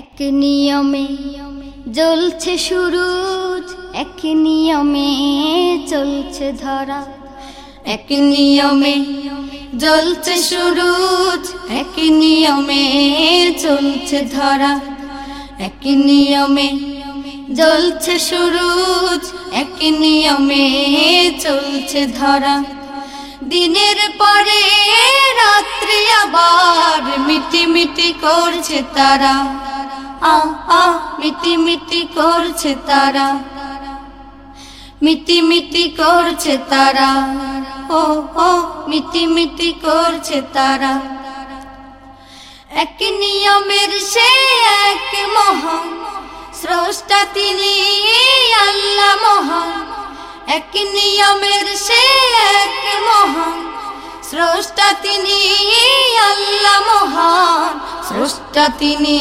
এক নিয়মে জ্বলছে সুরুজ, এক নিয়মে চলছে ধরা, এক নিয়মে জ্বলছে সুরুজ, এক নিয়মে চলছে ধরা, এক নিয়মে জ্বলছে সুরুজ, এক নিয়মে চলছে ধরা। দিনের পরে রাত্রি আবার মিটি মিটি করছে তারা। আ মিটি মিটি করছে তারা। মিটি মিটি করছে তারা। ও ও, মিটি মিটি করছে তারা। এক নিয়মের সে এক মহান, স্রষ্টা তিনি আল্লাহ মহান। এক নিয়মের সে এক মহান স্রষ্টা তিনি আল্লাহ মহান। স্রষ্টা তিনি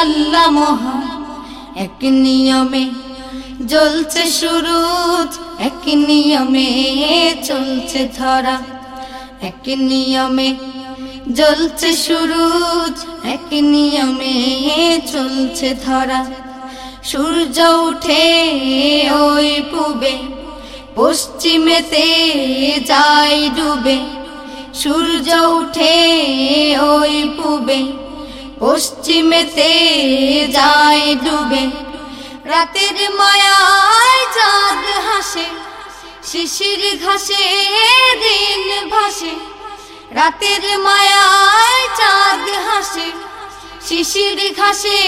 আল্লাহ মহান। এক নিয়মে জ্বলছে সুরুজ, এক নিয়মে চলছে ধরা। এক নিয়মে জ্বলছে সুরুজ, এক নিয়মে চলছে ধরা। সূর্য উঠে ওই পুবে পশ্চিমেতে যাই ডুবে, সূর্য উঠে ওই পুবে। পশ্চিমেতে যাই ডুবে, রাতের মায়ায় চাঁদ হাসে শিশির ঘাসে দিন ভাসে। রাতের মায়ায় চাঁদ হাসে শিশির ঘাসে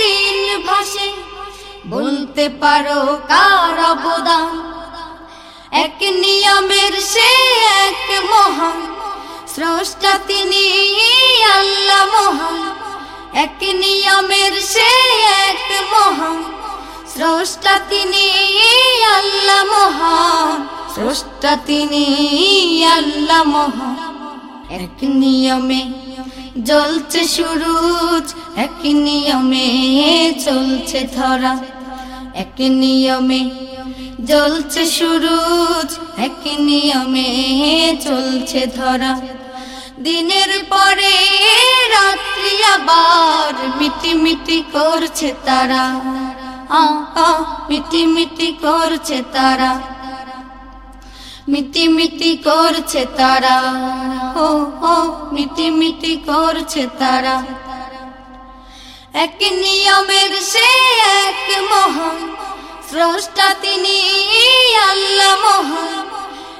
দিন ভাসে। বলতে পারো কার অবদান? এক নিয়মের সে এক মহান। স্রষ্টা তিনি আল্লাহ মহান। এক নিয়মের সে এক মহান। স্রষ্টা তিনি আল্লাহ মহান। স্রষ্টা তিনি আল্লাহ মহান। এক নিয়মে জ্বলছে সুরুজ, এক নিয়মে চলছে ধরা। এক নিয়মে জ্বলছে সুরুজ এক নিয়মে চলছে ধরা। দিনের পরে রাত্রি আবার মিটি মিটি করছে তারা। মিটি মিটি করছে তারা। মিটি মিটি করছে তারা। ও ও মিটি মিটি করছে তারা। এক নিয়মের সে এক মহান স্রষ্টা তিনি আল্লাহ মহান।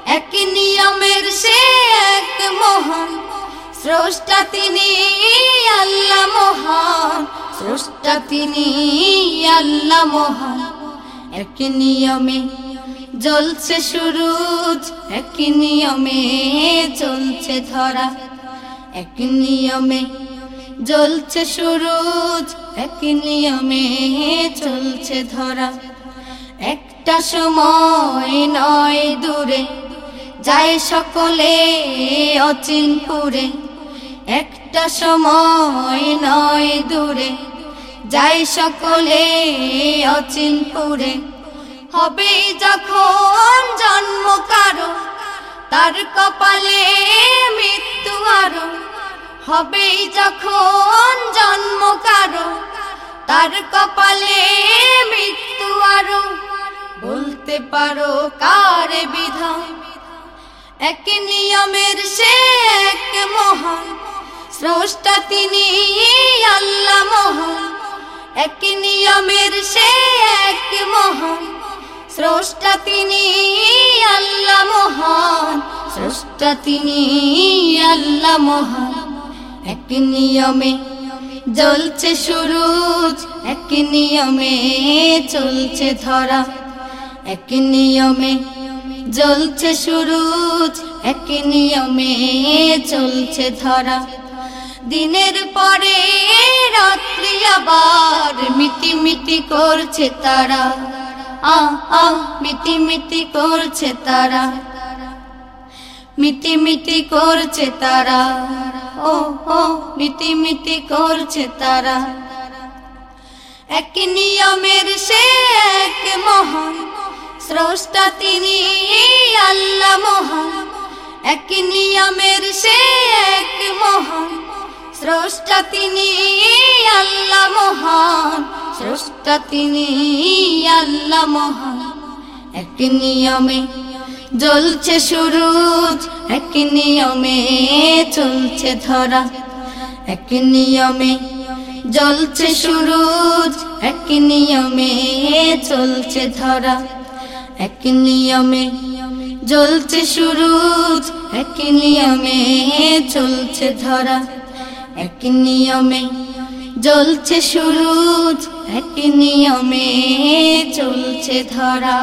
এক নিয়মের সে এক মহান। স্রষ্টা তিনি আল্লাহ মহান। স্রষ্টা তিনি আল্লাহ মহান। এক নিয়মে জ্বলছে সুরুজ, এক নিয়মে চলছে ধরা। এক নিয়মে জ্বলছে সুরুজ, এক নিয়মে চলছে ধরা। একটা সময় নয় দূরে, যায় সকলে অচিনপুরে। একটা সময় নয় দূরে, যায় সকলে অচিনপুরে। হবে যখন জন্ম কারও, তার কপালে মৃত্যু আরও। হবে যখন জন্ম কারও, তার কপালে মৃত্যু আরও। বলতে পারো কার বিধান? এক নিয়মের সে এক মহান। স্রষ্টা তিনি আল্লাহ মহান। এক নিয়মের সে এক মহান। স্রষ্টা তিনি আল্লাহ মহান। স্রষ্টা তিনি আল্লাহ মহান। এক নিয়মে জ্বলছে সুরুজ, এক নিয়মে চলছে ধরা। এক নিয়মে জ্বলছে সুরুজ, এক নিয়মে চলছে ধরা। দিনের পরে রাত্রি আবার মিটি মিটি করছে তারা। আ আ মিটি মিটি করছে তারা। মিটি মিটি করছে তারা। ও ও, মিটি মিটি করছে তারা। এক নিয়মের সে এক মহান স্রষ্টা তিনি আল্লাহ মহান। এক নিয়মের সে এক মহান। স্রষ্টা তিনি আল্লাহ মহান। স্রষ্টা তিনি আল্লাহ মহান। এক নিয়মে জ্বলছে সুরুজ, এক নিয়মে চলছে ধরা। এক নিয়মে জ্বলছে সুরুজ, এক নিয়মে চলছে ধরা। এক নিয়মে জ্বলছে সুরুজ, এক নিয়মে চলছে ধরা। এক নিয়মে জ্বলছে সুরুজ, এক নিয়মে চলছে ধরা।